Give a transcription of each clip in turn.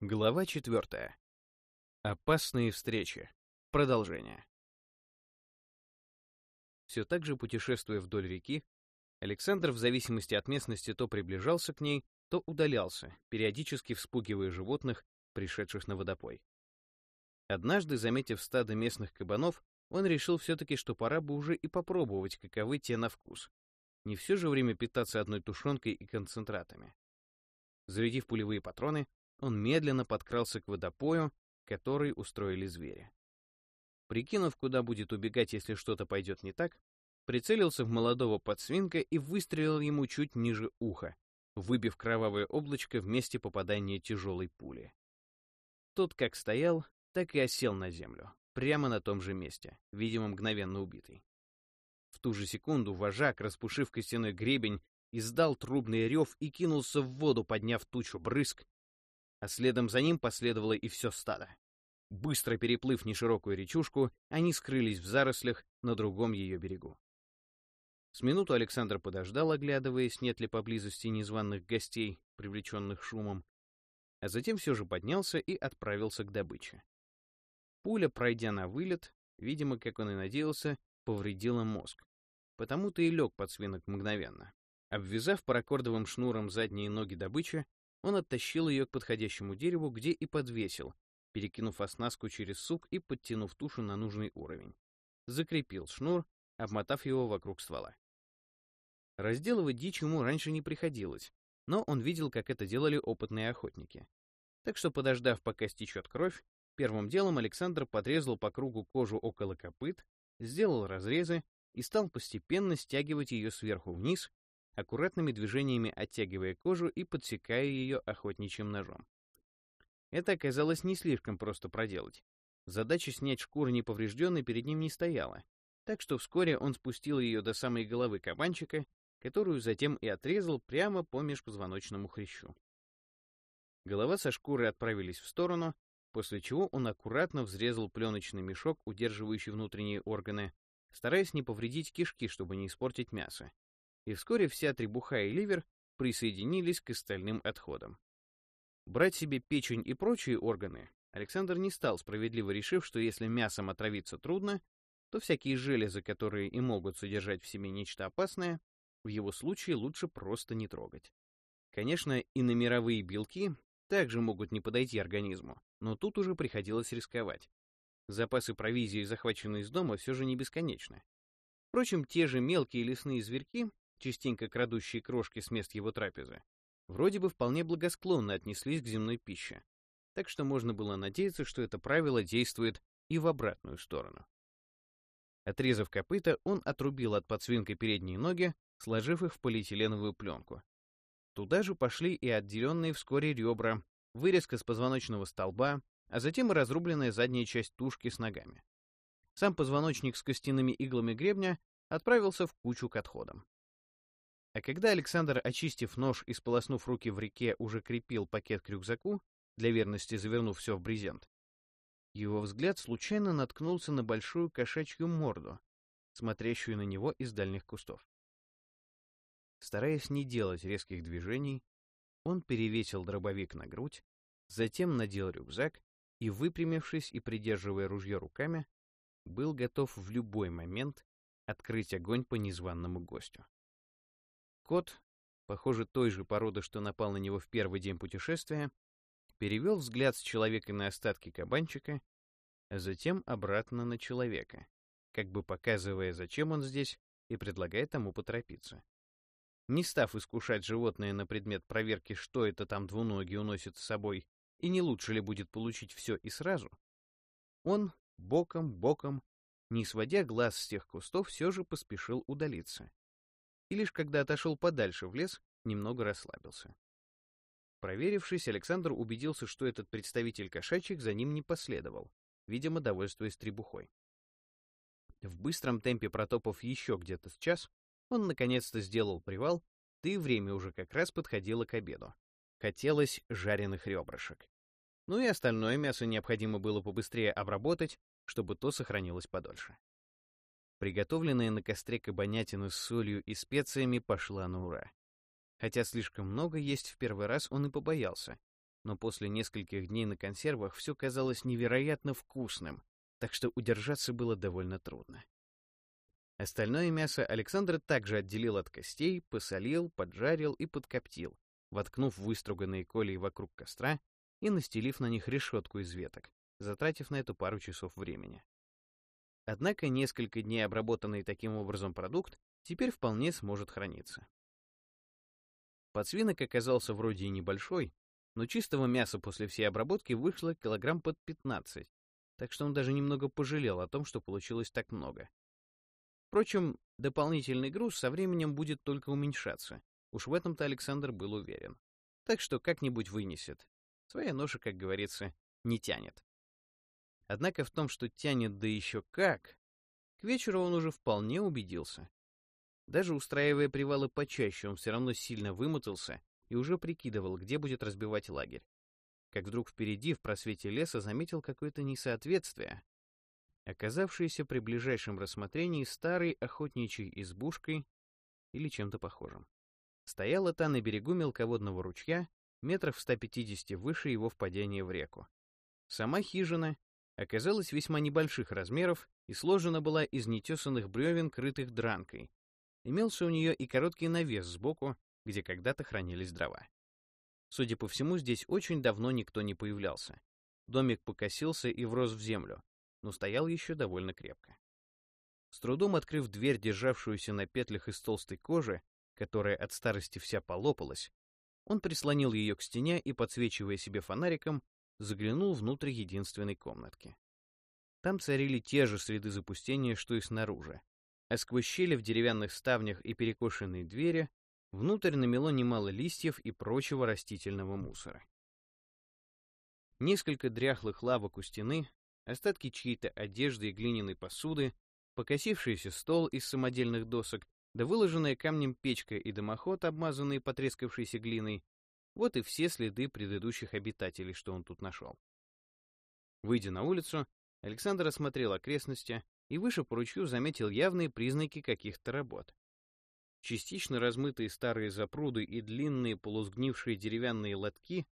Глава четвертая. Опасные встречи. Продолжение. Все так же путешествуя вдоль реки, Александр в зависимости от местности то приближался к ней, то удалялся, периодически вспугивая животных, пришедших на водопой. Однажды, заметив стадо местных кабанов, он решил все-таки, что пора бы уже и попробовать, каковы те на вкус. Не все же время питаться одной тушенкой и концентратами. Зарядив пулевые патроны, он медленно подкрался к водопою, который устроили звери. Прикинув, куда будет убегать, если что-то пойдет не так, прицелился в молодого подсвинка и выстрелил ему чуть ниже уха, выбив кровавое облачко в месте попадания тяжелой пули. Тот как стоял, так и осел на землю, прямо на том же месте, видимо, мгновенно убитый. В ту же секунду вожак, распушив костяной гребень, издал трубный рев и кинулся в воду, подняв тучу брызг, а следом за ним последовало и все стадо. Быстро переплыв неширокую речушку, они скрылись в зарослях на другом ее берегу. С минуту Александр подождал, оглядываясь, нет ли поблизости незваных гостей, привлеченных шумом, а затем все же поднялся и отправился к добыче. Пуля, пройдя на вылет, видимо, как он и надеялся, повредила мозг. Потому-то и лег под свинок мгновенно. Обвязав паракордовым шнуром задние ноги добычи, он оттащил ее к подходящему дереву, где и подвесил, перекинув оснастку через сук и подтянув тушу на нужный уровень. Закрепил шнур, обмотав его вокруг ствола. Разделывать дичь ему раньше не приходилось, но он видел, как это делали опытные охотники. Так что, подождав, пока стечет кровь, первым делом Александр подрезал по кругу кожу около копыт, сделал разрезы и стал постепенно стягивать ее сверху вниз, аккуратными движениями оттягивая кожу и подсекая ее охотничьим ножом. Это оказалось не слишком просто проделать. Задача снять шкуру неповрежденной перед ним не стояла, так что вскоре он спустил ее до самой головы кабанчика, которую затем и отрезал прямо по межпозвоночному хрящу. Голова со шкурой отправились в сторону, после чего он аккуратно взрезал пленочный мешок, удерживающий внутренние органы, стараясь не повредить кишки, чтобы не испортить мясо, и вскоре вся требуха и ливер присоединились к остальным отходам. Брать себе печень и прочие органы Александр не стал, справедливо решив, что если мясом отравиться трудно, то всякие железы, которые и могут содержать в себе нечто опасное, в его случае лучше просто не трогать. Конечно, и на белки также могут не подойти организму, но тут уже приходилось рисковать. Запасы провизии, захваченные из дома, все же не бесконечны. Впрочем, те же мелкие лесные зверьки частенько крадущие крошки с мест его трапезы, вроде бы вполне благосклонно отнеслись к земной пище, так что можно было надеяться, что это правило действует и в обратную сторону. Отрезав копыта, он отрубил от подсвинка передние ноги, сложив их в полиэтиленовую пленку. Туда же пошли и отделенные вскоре ребра, вырезка с позвоночного столба, а затем и разрубленная задняя часть тушки с ногами. Сам позвоночник с костяными иглами гребня отправился в кучу к отходам. А когда Александр, очистив нож и сполоснув руки в реке, уже крепил пакет к рюкзаку, для верности завернув все в брезент, его взгляд случайно наткнулся на большую кошачью морду, смотрящую на него из дальних кустов. Стараясь не делать резких движений, он перевесил дробовик на грудь, затем надел рюкзак и, выпрямившись и придерживая ружье руками, был готов в любой момент открыть огонь по незваному гостю. Кот, похоже, той же породы, что напал на него в первый день путешествия, перевел взгляд с человека на остатки кабанчика, а затем обратно на человека, как бы показывая, зачем он здесь, и предлагая тому поторопиться. Не став искушать животное на предмет проверки, что это там двуногий уносит с собой, и не лучше ли будет получить все и сразу, он боком-боком, не сводя глаз с тех кустов, все же поспешил удалиться и лишь когда отошел подальше в лес, немного расслабился. Проверившись, Александр убедился, что этот представитель кошачьих за ним не последовал, видимо, довольствуясь требухой. В быстром темпе протопав еще где-то с час, он наконец-то сделал привал, да и время уже как раз подходило к обеду. Хотелось жареных ребрышек. Ну и остальное мясо необходимо было побыстрее обработать, чтобы то сохранилось подольше. Приготовленная на костре кабанятина с солью и специями пошла на ура. Хотя слишком много есть в первый раз он и побоялся, но после нескольких дней на консервах все казалось невероятно вкусным, так что удержаться было довольно трудно. Остальное мясо Александр также отделил от костей, посолил, поджарил и подкоптил, воткнув выструганные колей вокруг костра и настелив на них решетку из веток, затратив на это пару часов времени. Однако несколько дней обработанный таким образом продукт теперь вполне сможет храниться. Подсвинок оказался вроде и небольшой, но чистого мяса после всей обработки вышло килограмм под 15, так что он даже немного пожалел о том, что получилось так много. Впрочем, дополнительный груз со временем будет только уменьшаться. Уж в этом-то Александр был уверен. Так что как-нибудь вынесет. Своя ноша, как говорится, не тянет. Однако в том, что тянет да еще как, к вечеру он уже вполне убедился. Даже устраивая привалы почаще, он все равно сильно вымотался и уже прикидывал, где будет разбивать лагерь. Как вдруг впереди, в просвете леса, заметил какое-то несоответствие, оказавшейся при ближайшем рассмотрении старой охотничьей избушкой или чем-то похожим. Стояла та на берегу мелководного ручья, метров в 150 выше его впадения в реку. Сама хижина оказалась весьма небольших размеров и сложена была из нетесанных бревен, крытых дранкой. Имелся у нее и короткий навес сбоку, где когда-то хранились дрова. Судя по всему, здесь очень давно никто не появлялся. Домик покосился и врос в землю, но стоял еще довольно крепко. С трудом открыв дверь, державшуюся на петлях из толстой кожи, которая от старости вся полопалась, он прислонил ее к стене и, подсвечивая себе фонариком, заглянул внутрь единственной комнатки. Там царили те же следы запустения, что и снаружи, а сквозь щели в деревянных ставнях и перекошенные двери внутрь намело немало листьев и прочего растительного мусора. Несколько дряхлых лавок у стены остатки чьей-то одежды и глиняной посуды, покосившийся стол из самодельных досок, да выложенная камнем печка и дымоход, обмазанные потрескавшейся глиной, вот и все следы предыдущих обитателей, что он тут нашел. Выйдя на улицу, Александр осмотрел окрестности и выше по ручью заметил явные признаки каких-то работ. Частично размытые старые запруды и длинные полусгнившие деревянные лотки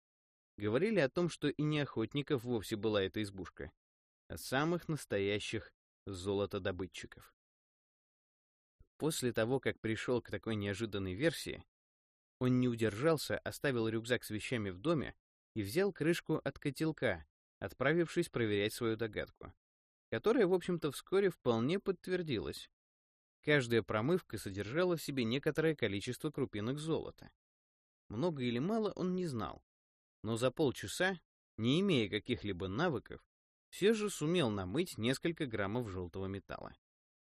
говорили о том, что и не охотников вовсе была эта избушка, самых настоящих золотодобытчиков. После того, как пришел к такой неожиданной версии, он не удержался, оставил рюкзак с вещами в доме и взял крышку от котелка, отправившись проверять свою догадку, которая, в общем-то, вскоре вполне подтвердилась. Каждая промывка содержала в себе некоторое количество крупинок золота. Много или мало он не знал, но за полчаса, не имея каких-либо навыков, все же сумел намыть несколько граммов желтого металла.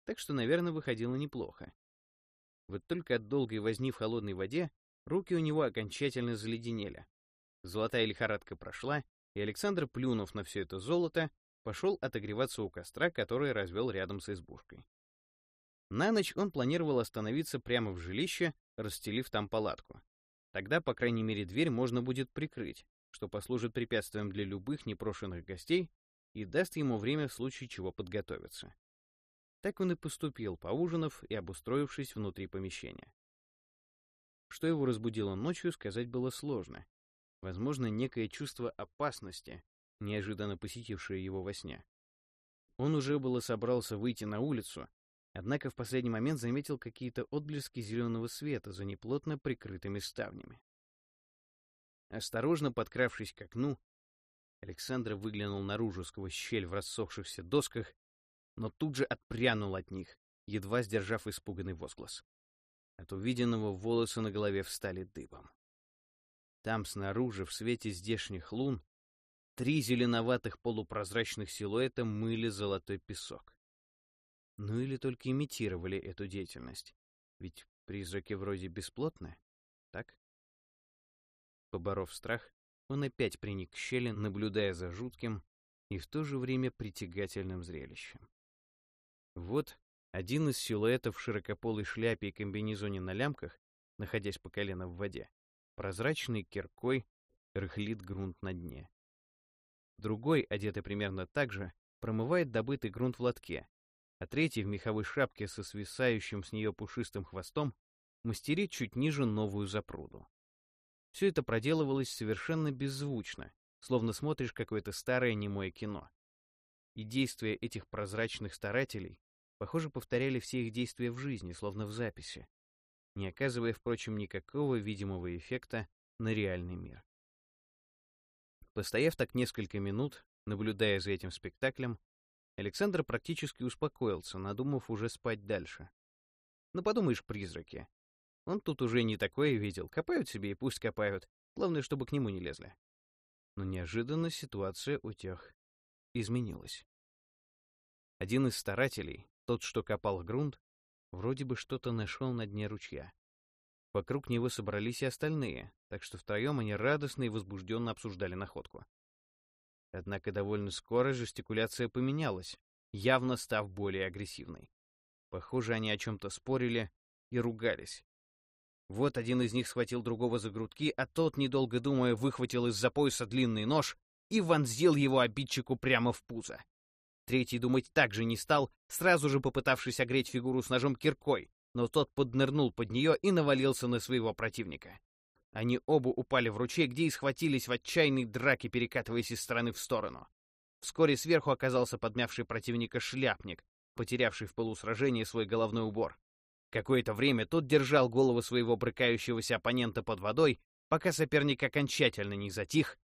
Так что, наверное, выходило неплохо. Вот только от долгой возни в холодной воде руки у него окончательно заледенели. Золотая лихорадка прошла, и Александр, плюнув на все это золото, пошел отогреваться у костра, который развел рядом с избушкой. На ночь он планировал остановиться прямо в жилище, расстелив там палатку. Тогда, по крайней мере, дверь можно будет прикрыть, что послужит препятствием для любых непрошенных гостей и даст ему время в случае чего подготовиться. Так он и поступил, поужинав и обустроившись внутри помещения. Что его разбудило ночью, сказать было сложно. Возможно, некое чувство опасности, неожиданно посетившее его во сне. Он уже было собрался выйти на улицу, однако в последний момент заметил какие-то отблески зеленого света за неплотно прикрытыми ставнями. Осторожно подкравшись к окну, Александр выглянул наружу сквозь щель в рассохшихся досках, но тут же отпрянул от них, едва сдержав испуганный возглас. От увиденного волосы на голове встали дыбом. Там снаружи, в свете здешних лун, три зеленоватых полупрозрачных силуэта мыли золотой песок. Ну или только имитировали эту деятельность. Ведь призраки вроде бесплотны, так? Поборов страх, он опять приник к щели, наблюдая за жутким и в то же время притягательным зрелищем. Вот один из силуэтов в широкополой шляпе и комбинезоне на лямках, находясь по колено в воде, прозрачной киркой рыхлит грунт на дне. Другой, одетый примерно так же, промывает добытый грунт в лотке, а третий в меховой шапке со свисающим с нее пушистым хвостом мастерит чуть ниже новую запруду. Все это проделывалось совершенно беззвучно, словно смотришь какое-то старое немое кино. И действия этих прозрачных старателей, похоже, повторяли все их действия в жизни, словно в записи, не оказывая, впрочем, никакого видимого эффекта на реальный мир. Постояв так несколько минут, наблюдая за этим спектаклем, Александр практически успокоился, надумав уже спать дальше. Ну, подумаешь, призраки. Он тут уже не такое видел. Копают себе и пусть копают. Главное, чтобы к нему не лезли. Но неожиданно ситуация у тех изменилась. Один из старателей, тот, что копал грунт, вроде бы что-то нашел на дне ручья. Вокруг него собрались и остальные, так что втроем они радостно и возбужденно обсуждали находку. Однако довольно скоро жестикуляция поменялась, явно став более агрессивной. Похоже, они о чем-то спорили и ругались. Вот один из них схватил другого за грудки, а тот, недолго думая, выхватил из-за пояса длинный нож и вонзил его обидчику прямо в пузо. Третий думать также не стал, сразу же попытавшись огреть фигуру с ножом киркой, но тот поднырнул под нее и навалился на своего противника. Они оба упали в ручей, где и схватились в отчаянной драке, перекатываясь из стороны в сторону. Вскоре сверху оказался подмявший противника шляпник, потерявший в полусражении свой головной убор. Какое-то время тот держал голову своего брыкающегося оппонента под водой, пока соперник окончательно не затих,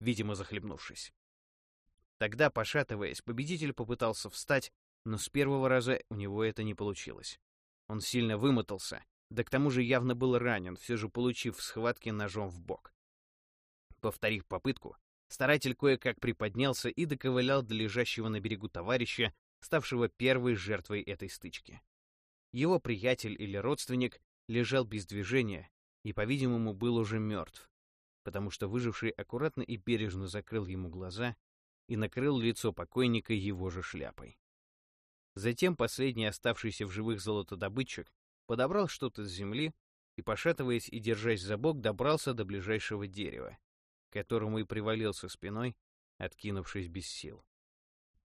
видимо, захлебнувшись. Тогда, пошатываясь, победитель попытался встать, но с первого раза у него это не получилось. Он сильно вымотался, да к тому же явно был ранен, все же получив в схватке ножом в бок. Повторив попытку, старатель кое-как приподнялся и доковылял до лежащего на берегу товарища, ставшего первой жертвой этой стычки. Его приятель или родственник лежал без движения и, по-видимому, был уже мертв, потому что выживший аккуратно и бережно закрыл ему глаза и накрыл лицо покойника его же шляпой. Затем последний оставшийся в живых золотодобытчик подобрал что-то с земли и, пошатываясь и держась за бок, добрался до ближайшего дерева, к которому и привалился спиной, откинувшись без сил.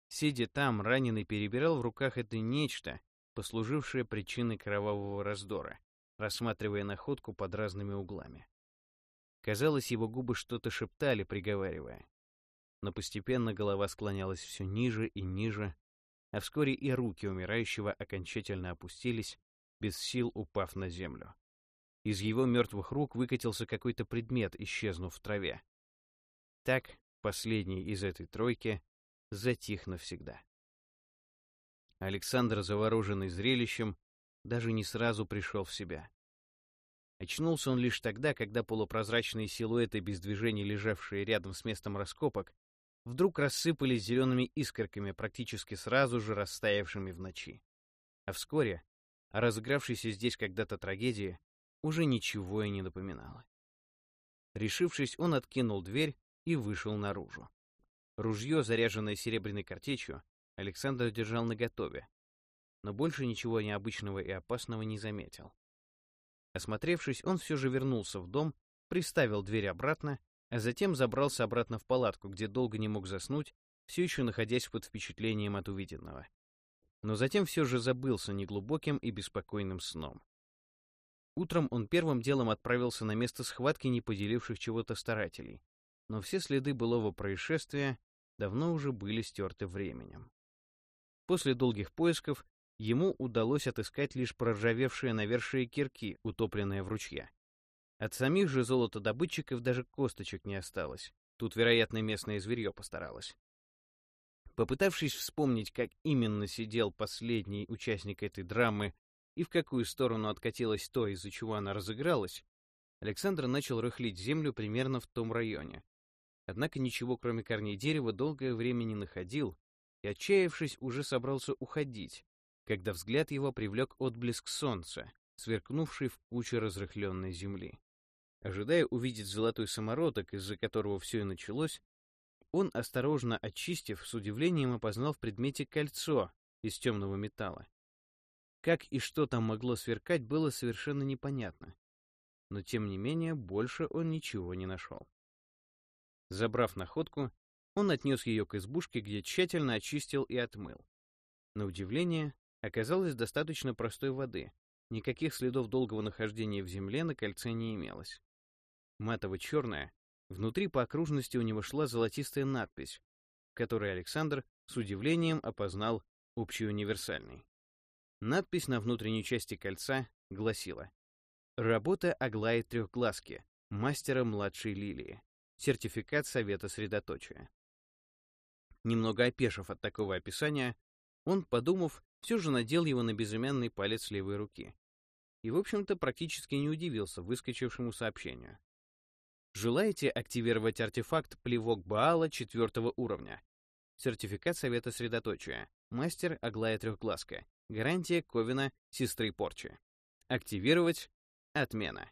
Сидя там, раненый перебирал в руках это нечто, послужившее причиной кровавого раздора, рассматривая находку под разными углами. Казалось, его губы что-то шептали, приговаривая. Но постепенно голова склонялась все ниже и ниже, а вскоре и руки умирающего окончательно опустились, без сил упав на землю. Из его мертвых рук выкатился какой-то предмет, исчезнув в траве. Так последний из этой тройки затих навсегда. Александр, завороженный зрелищем, даже не сразу пришел в себя. Очнулся он лишь тогда, когда полупрозрачные силуэты без движения, лежавшие рядом с местом раскопок, вдруг рассыпались зелеными искорками, практически сразу же растаявшими в ночи. А вскоре о разыгравшейся здесь когда-то трагедии уже ничего и не напоминало. Решившись, он откинул дверь и вышел наружу. Ружье, заряженное серебряной картечью, Александр держал наготове, но больше ничего необычного и опасного не заметил. Осмотревшись, он все же вернулся в дом, приставил дверь обратно, а затем забрался обратно в палатку, где долго не мог заснуть, все еще находясь под впечатлением от увиденного но затем все же забылся неглубоким и беспокойным сном. Утром он первым делом отправился на место схватки не поделивших чего-то старателей, но все следы былого происшествия давно уже были стерты временем. После долгих поисков ему удалось отыскать лишь проржавевшие навершие кирки, утопленные в ручье. От самих же золотодобытчиков даже косточек не осталось. Тут, вероятно, местное зверье постаралось. Попытавшись вспомнить, как именно сидел последний участник этой драмы и в какую сторону откатилось то, из-за чего она разыгралась, Александр начал рыхлить землю примерно в том районе. Однако ничего, кроме корней дерева, долгое время не находил, и, отчаявшись, уже собрался уходить, когда взгляд его привлек отблеск солнца, сверкнувший в куче разрыхленной земли. Ожидая увидеть золотой самородок, из-за которого все и началось, он, осторожно очистив, с удивлением опознал в предмете кольцо из темного металла. Как и что там могло сверкать, было совершенно непонятно. Но, тем не менее, больше он ничего не нашел. Забрав находку, он отнес ее к избушке, где тщательно очистил и отмыл. На удивление, оказалось достаточно простой воды. Никаких следов долгого нахождения в земле на кольце не имелось. Матово-черная, внутри по окружности у него шла золотистая надпись, в которой Александр с удивлением опознал общеуниверсальный. Надпись на внутренней части кольца гласила «Работа Аглаи Трехглазки, мастера младшей лилии. Сертификат Совета Средоточия». Немного опешив от такого описания, он, подумав, все же надел его на безымянный палец левой руки. И, в общем-то, практически не удивился выскочившему сообщению. Желаете активировать артефакт «Плевок Баала» четвертого уровня? Сертификат Совета Средоточия. Мастер Аглая Трехглазка. Гарантия Ковина Сестры Порчи. Активировать. Отмена.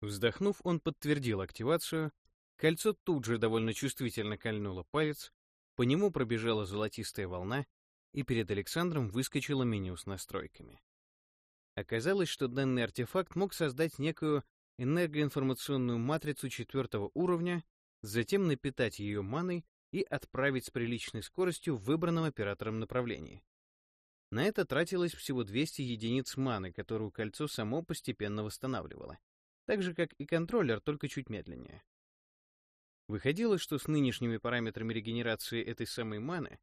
Вздохнув, он подтвердил активацию. Кольцо тут же довольно чувствительно кольнуло палец, по нему пробежала золотистая волна, и перед Александром выскочило меню с настройками. Оказалось, что данный артефакт мог создать некую энергоинформационную матрицу четвертого уровня, затем напитать ее маной и отправить с приличной скоростью в выбранном оператором направлении. На это тратилось всего 200 единиц маны, которую кольцо само постепенно восстанавливало, так же, как и контроллер, только чуть медленнее. Выходило, что с нынешними параметрами регенерации этой самой маны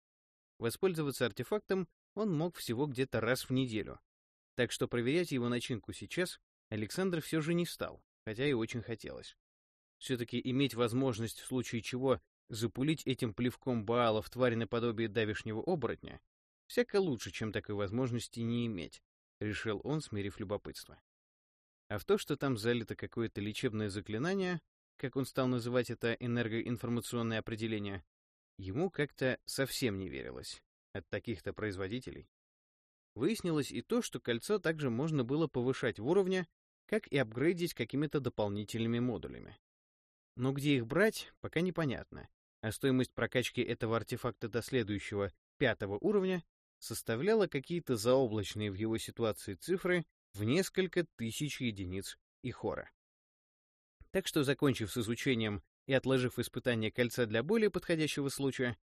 воспользоваться артефактом он мог всего где-то раз в неделю, так что проверять его начинку сейчас Александр все же не стал, хотя и очень хотелось. Все-таки иметь возможность в случае чего запулить этим плевком Баала в тварь наподобие давишнего оборотня всяко лучше, чем такой возможности не иметь, решил он, смирив любопытство. А в то, что там залито какое-то лечебное заклинание, как он стал называть это энергоинформационное определение, ему как-то совсем не верилось от таких-то производителей. Выяснилось и то, что кольцо также можно было повышать в уровне, как и апгрейдить какими-то дополнительными модулями. Но где их брать, пока непонятно, а стоимость прокачки этого артефакта до следующего, пятого уровня, составляла какие-то заоблачные в его ситуации цифры в несколько тысяч единиц и хора. Так что, закончив с изучением и отложив испытание кольца для более подходящего случая,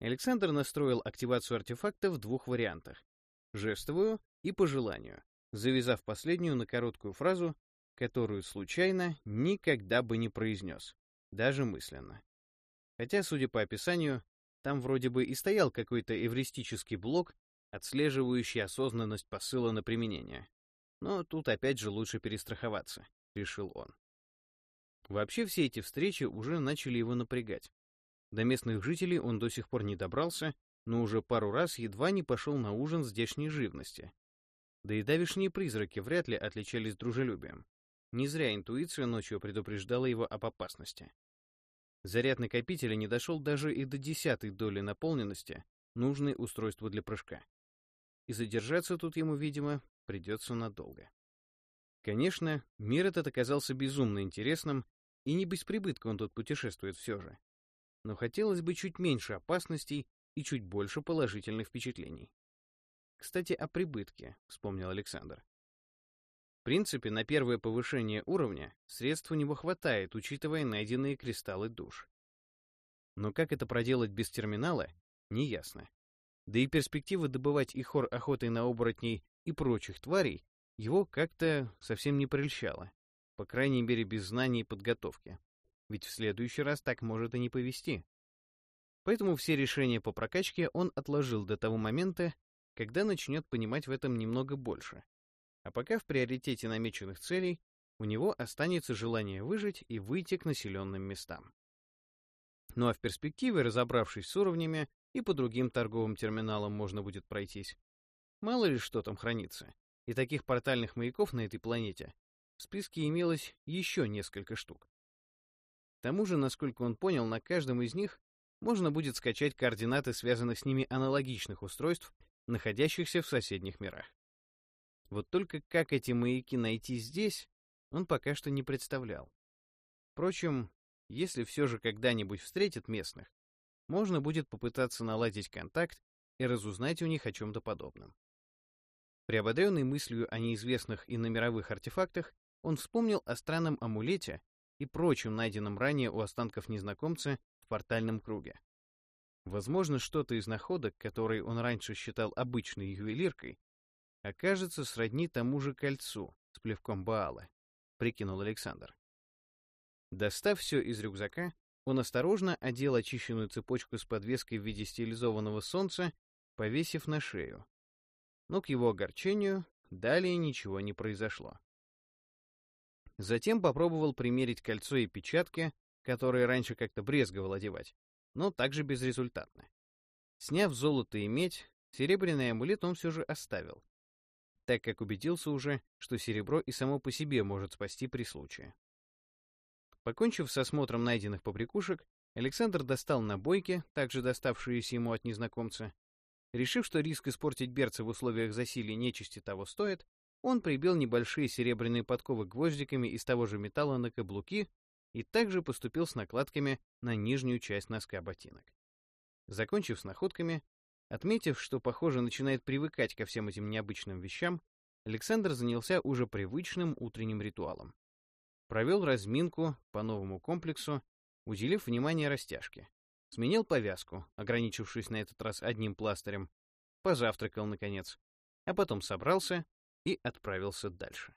Александр настроил активацию артефакта в двух вариантах — жестовую и по желанию, завязав последнюю на короткую фразу, которую случайно никогда бы не произнес, даже мысленно. Хотя, судя по описанию, там вроде бы и стоял какой-то эвристический блок, отслеживающий осознанность посыла на применение. Но тут опять же лучше перестраховаться, решил он. Вообще все эти встречи уже начали его напрягать. До местных жителей он до сих пор не добрался, но уже пару раз едва не пошел на ужин здешней живности. Да и давишние призраки вряд ли отличались дружелюбием. Не зря интуиция ночью предупреждала его об опасности. Заряд накопителя не дошел даже и до десятой доли наполненности, нужной устройству для прыжка. И задержаться тут ему, видимо, придется надолго. Конечно, мир этот оказался безумно интересным, и не без прибытка он тут путешествует все же. Но хотелось бы чуть меньше опасностей и чуть больше положительных впечатлений. Кстати, о прибытке, вспомнил Александр. В принципе, на первое повышение уровня средств у него хватает, учитывая найденные кристаллы душ. Но как это проделать без терминала, неясно. Да и перспектива добывать ихор охотой на оборотней и прочих тварей его как-то совсем не прельщало, по крайней мере без знаний и подготовки, ведь в следующий раз так может и не повести. Поэтому все решения по прокачке он отложил до того момента, когда начнет понимать в этом немного больше. А пока в приоритете намеченных целей у него останется желание выжить и выйти к населенным местам. Ну а в перспективе, разобравшись с уровнями, и по другим торговым терминалам можно будет пройтись. Мало ли что там хранится и таких портальных маяков на этой планете в списке имелось еще несколько штук. К тому же, насколько он понял, на каждом из них можно будет скачать координаты связанных с ними аналогичных устройств, находящихся в соседних мирах. Вот только как эти маяки найти здесь, он пока что не представлял. Впрочем, если все же когда-нибудь встретит местных, можно будет попытаться наладить контакт и разузнать у них о чем-то подобном. Приободренный мыслью о неизвестных и номеровых артефактах, он вспомнил о странном амулете и прочем найденном ранее у останков незнакомца в портальном круге. Возможно, что-то из находок, которые он раньше считал обычной ювелиркой, окажется сродни тому же кольцу, плевком Баала, прикинул Александр. Достав все из рюкзака, он осторожно одел очищенную цепочку с подвеской в виде стилизованного солнца, повесив на шею. Но к его огорчению далее ничего не произошло. Затем попробовал примерить кольцо и печатки, которые раньше как-то брезговал одевать, но также безрезультатно. Сняв золото и медь, серебряный амулет он все же оставил, так как убедился уже, что серебро и само по себе может спасти при случае. Покончив с осмотром найденных побрякушек, Александр достал набойки, также доставшиеся ему от незнакомца. Решив, что риск испортить берца в условиях засилия нечисти того стоит, он прибил небольшие серебряные подковы гвоздиками из того же металла на каблуки и также поступил с накладками на нижнюю часть носка ботинок. Закончив с находками, отметив, что, похоже, начинает привыкать ко всем этим необычным вещам, Александр занялся уже привычным утренним ритуалом. Провел разминку по новому комплексу, уделив внимание растяжке. Сменил повязку, ограничившись на этот раз одним пластырем, позавтракал, наконец, а потом собрался и отправился дальше.